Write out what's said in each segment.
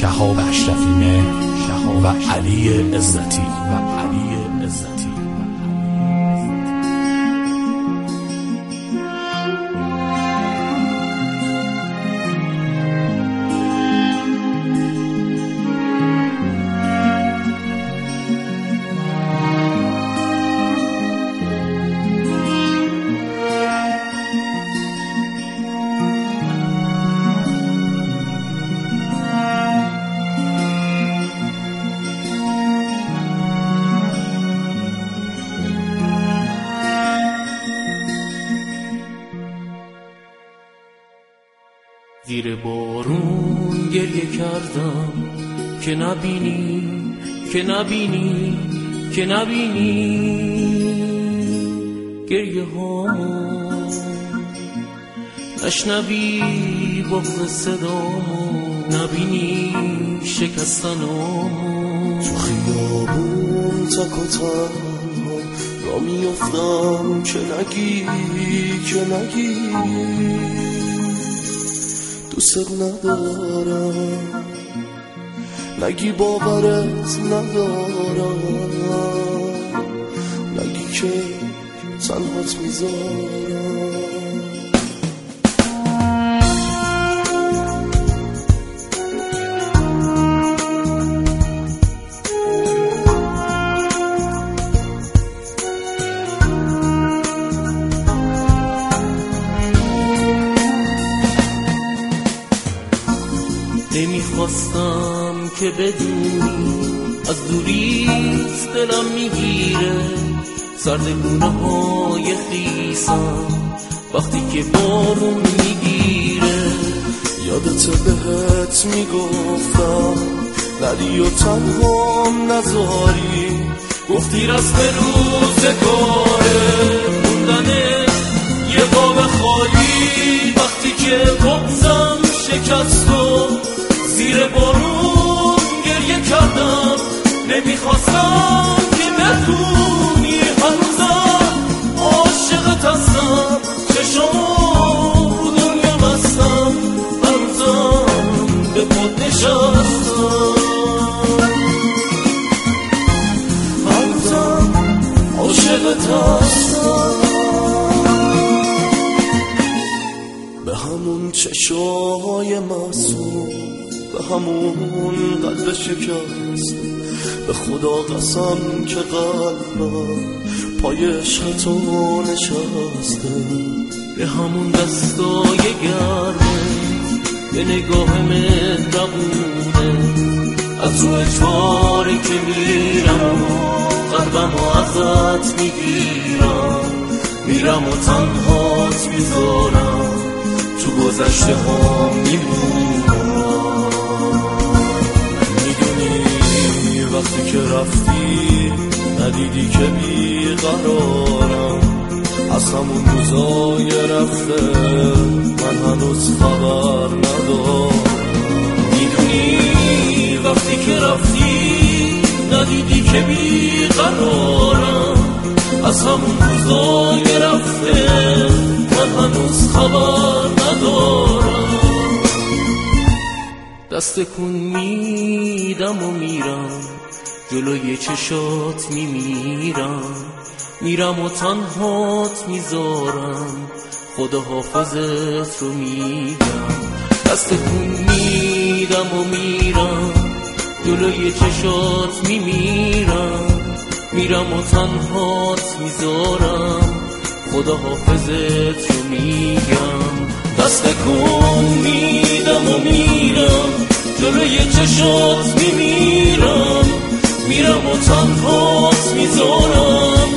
شهاب اشرفی و علی عزتی. که نبینی که نبینی که نبینی. گریه هامون نشنوی بغض صدامو نبینی شکستنامو تو خیابون تک و تنها را که نگی که نگی. دوست ندارم نگی باورت ندارم. نگی که تنهات می‌ذارم. نمی‌خواستم که بدونی از دوریست دلم می‌گیره. سرد گونه های خیسم وقتی که بارون می‌گیره. یادت بهت می‌گفتم نری و تنها نذاری گفتی رسم روزگاره موندن یه باب خالی. وقتی که بغزم شکست و زیر بارون کردم نمی‌خواستم که بدونی خدا قسم که قلبم پای عشق تو نشسته. به همون دستای گرمه به نگاه مهربونه. از رو اجباری که میرم قلبم و ازت می‌گیرم. میرم و تنهات می‌ذارم. تو گذشته ها میمونم. که رفتی ندیدی که بیقرارم. از همون روزای رفته من هنوز خبر ندارم. می‌دونی وقتی که رفتی ندیدی که بیقرارم. از همون روزای رفته من هنوز خبر ندارم. دست کن میدم و میرم. جلوی چشات میمیرم. میرم و تنهات می‌ذارم. خدا حافظت رو میگم. دست کن میدم و میرم. جلوی چشات میمیرم. میرم و تنهات می‌ذارم. خدا حافظت رو میگم. دست کن میدم و میرم. جلوی چشات میمیرم. میرم و تنهات می‌ذارم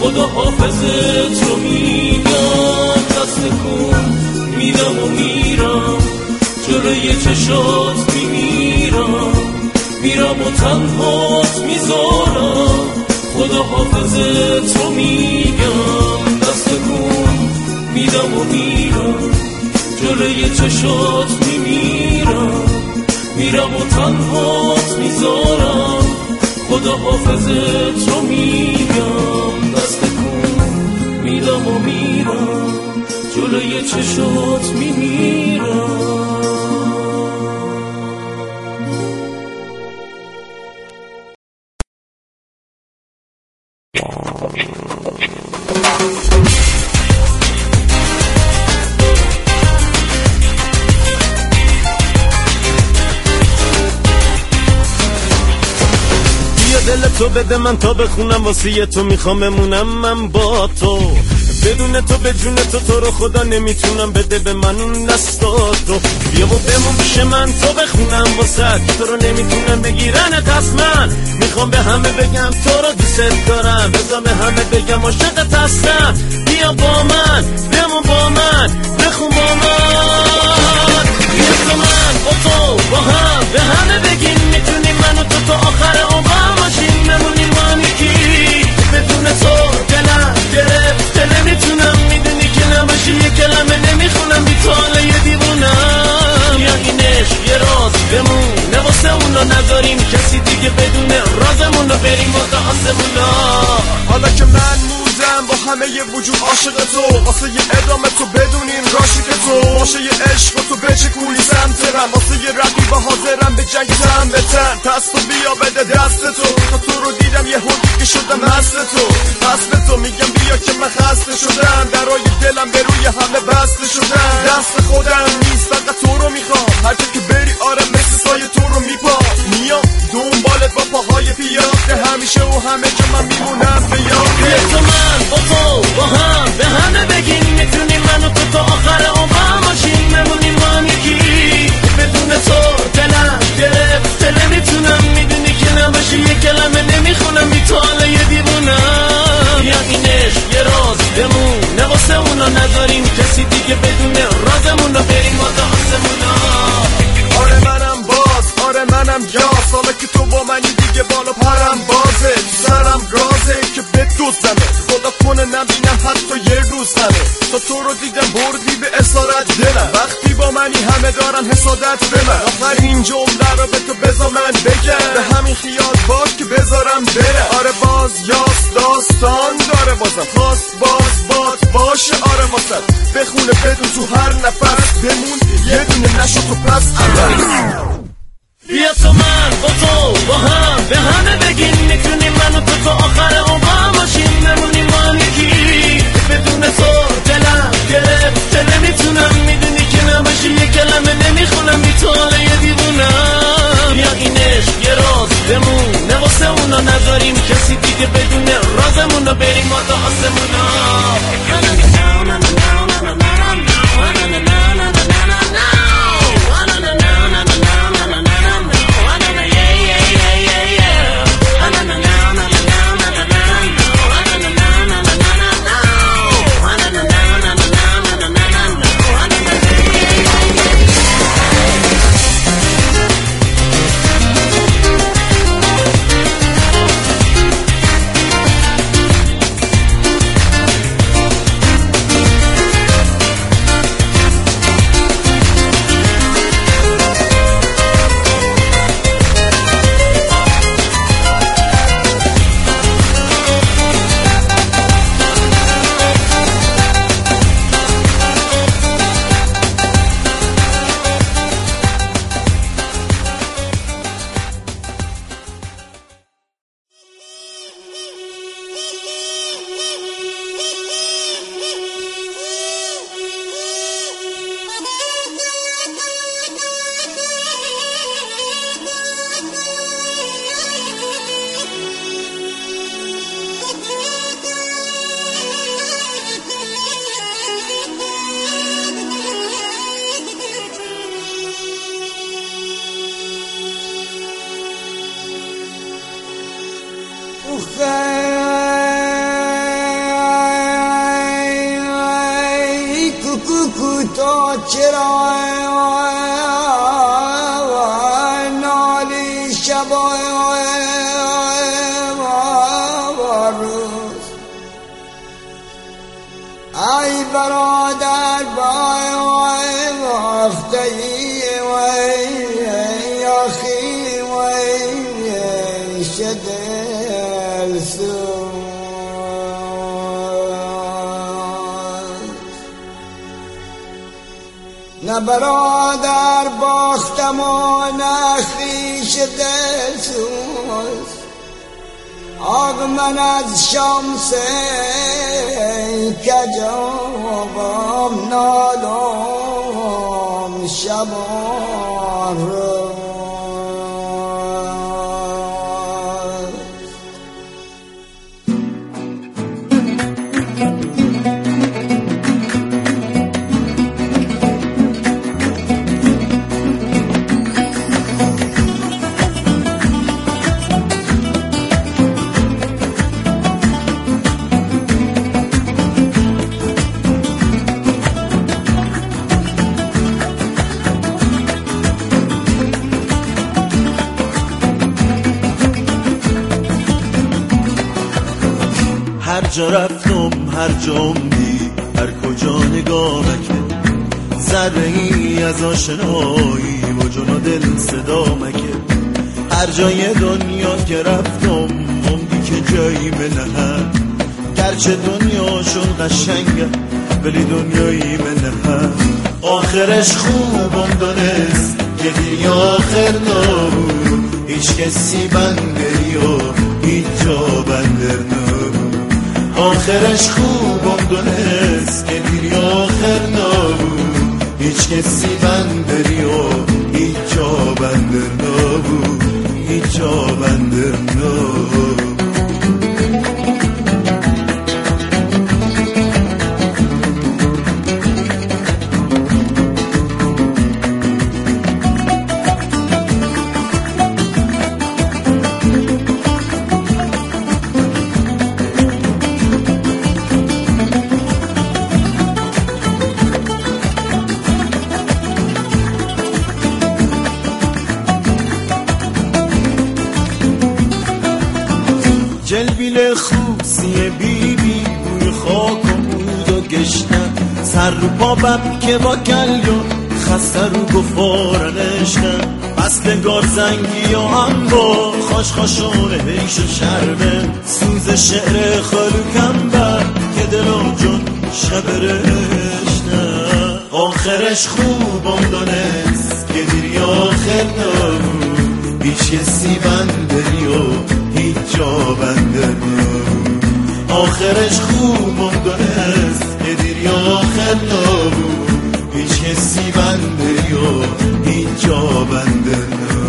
خدا حافظت رو میگم. دست کن میدم و میرم. جلوی چشات میمیرم. میرم و تنهات می‌ذارم خدا حافظت رو میگم. دست کن میدم و میرم. جلوی چشات میمیرم. میرم و تنهات می‌ذارم خدا حافظت رو میگم دست کن. میدم و میرم. جلوی چشات میمیرم. بده من تا بخونم واسه تو می‌خوام بمونم من با تو. بدون تو به جون تو تو رو خدا نمی‌تونم بده به من اون دستا تو. بیا و بمون پیش من تو بخونم واسه تو رو نمی‌تونم بگیرن. دست من می‌خوام به همه بگم تو رو دوست دارم. بذار به همه بگم عاشقت هستم. بیا با من بمون با من بخون با من. بیا تو من با تو با هم به همه بگیم من و تو تا آخر عمر. نداریم کسی دیگه بدونه رازمون رو بریم واسه آسمونا. حالا که من همه ی وجود عاشق تو. واسه یه ادامه تو بدونین راشق تو. باشه یه عشق تو بچکونی سمترم. واسه یه رقیب حاضرم به جنگ تن به تن. پس تو بیا بده دست تو. تا تو رو دیدم یه هون که شدم هست تو. پس تو میگم بیا که من خسته شدم. درای دلم به روی همه بسته شدم. دست خودم نیست فقط تو رو می‌خوام. هر که بری آره مثل سایه تو رو میپا. میام دنبالت با پاهای پیاده. همیشه و همه جا من میمونم به یاد. تو من با تو با هم به همه بگیم می‌تونیم من و تو تا آخر عمر باشیم بمونیم با هم یکی بدون تو دلم گرفت نمی‌تونم می‌دونی که نباشی یه کلمه نمی‌خونم بی تو حالا یه دیوونم یا این عشق یه راز بمونه واسه اونا نداریم کسی دیگه بدونه رازمون رو بریم واسه آسمونا آره منم باز آره منم یاس حالا که تو با منی دیگه بالا پرم بازه. سرم گازه که به نبینم حتی یه روز همه. تا تو رو دیدم بردی به اسارت دلم. وقتی با منی همه دارن حسادت به من. آخرین جمله رو به تو بذار من بگم. به همین خیال باش که بذارم بره آره باز یاس داستان داره بازم. خواست باز باد باشه. آره واسه. بخونه بدون تو هر نفس بمون. یه دونه نشو تو پس اول بیا تو من با تو با هم. به همه بگیم می‌تونیم من تو تا آخر عمر باشیم گرفت نمی‌تونم. می‌دونی که نباشی یه کلمه نمی‌خونم. بی تو حالا یه دیوونم. یا این عشق یه راز بمونه واسه اونا نداریم کسی دیگه بدونه رازمون رو بریم واسه آسمونا. چرا نالی شب و روز. ای برادر نه برادر باختم و نه خیش دل سوز آگ من از شمس کجابم نالم شبان جا رفتم هر جا دی هر کجا نگامکه ذره ای از آشنایی جون و دل صدا مکه هر جای دنیا که رفتم عمدی که جایی منه گرچه دنیاشون قشنگه ولی دنیایی منه آخرش خوبم دانست که دیگه آخر نبود. هیچ کسی بندری و هیچ جا بندر نبود. آخرش خوبم دونست که دیری آخر نبود. هیچ کسی بندری و جلبیل خوبسی بی بی بوی خاک و بود و گشتن. سر رو پا بب که با کلیون خسته رو گفارنشتن پس نگار زنگی و هم با خاش خاشون حیش و شربه سوز شعر خالو کم بر که دلم جون شب رشتن آخرش خوبم دانست که دیری آخر نبود. هیچ کسی بندری و هیچ جا بنده بود. آخرش خوب بود دونست یه دیری آخر نابود. هیچ کسی بنده یا اینجا بنده نبود.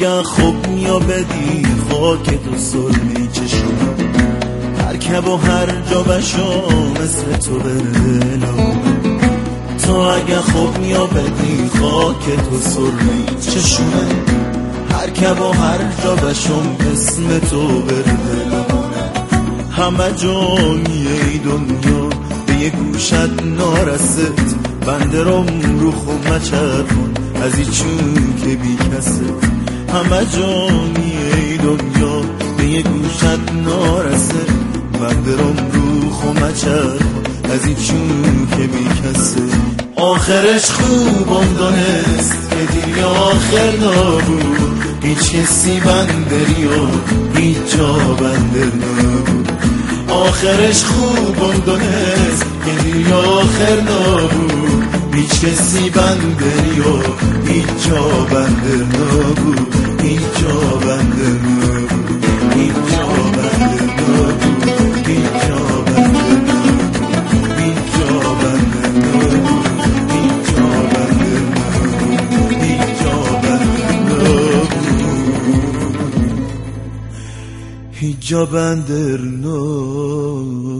اگر خوب یا بدی خاک تو سرمی چشم هر کب و هر جا بشو مثل تو بره تو اگر خوب یا بدی خاک تو سرمی چشمه هر کب و هر جا بشم اسم تو بره همه جانی ای دنیا به یه گوشت نارست بنده رو خوب مچرخون از ایچون که بی کسه همه جانی ای دنیا به یه گوشت نارسه. بنده روم رو خوب مچرخون از ایچون که بی کسه آخرش خوبم دانست که دیگه آخر نبود. هیچ کسی بندری و هیچ جا بندر نبود. آخرش خوبم دانست که دیگه آخر نبود. هیچ کسی بندری و هیچ جا بندر نبود هیچ جا بندر نبود هیچ جا بندر نبود هیچ جا هیچ جا نبود